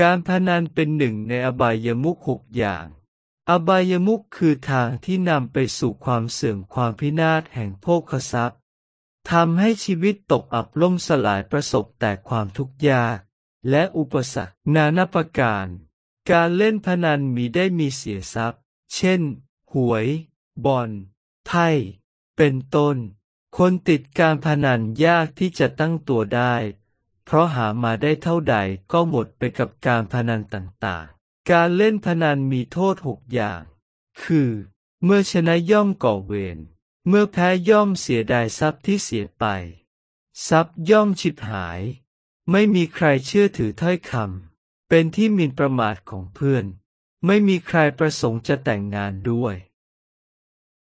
การพนันเป็นหนึ่งในอบายมุขหกอย่าง อบายมุขคือทางที่นำไปสู่ความเสื่อมความพินาศแห่งโภคทรัพย์ทำให้ชีวิตตกอับล่มสลายประสบแต่ความทุกข์ยากและอุปสรรคนานาประการ การเล่นพนันมีได้มีเสียทรัพย์ เช่น หวย บอล ไพ่ เป็นต้น คนติดการพนันยากที่จะตั้งตัวได้ เพราะหามาได้เท่าใดก็หมดไปกับการพนันต่างๆ การเล่นพนันมีโทษหกอย่าง คือ เมื่อชนะย่อมก่อเวร เมื่อแพ้ย่อมเสียดายทรัพย์ที่เสียไป ทรัพย์ย่อมฉิบหาย ไม่มีใครเชื่อถือถ้อยคำ เป็นที่มินประมาทของเพื่อน ไม่มีใครประสงค์จะแต่งงานด้วย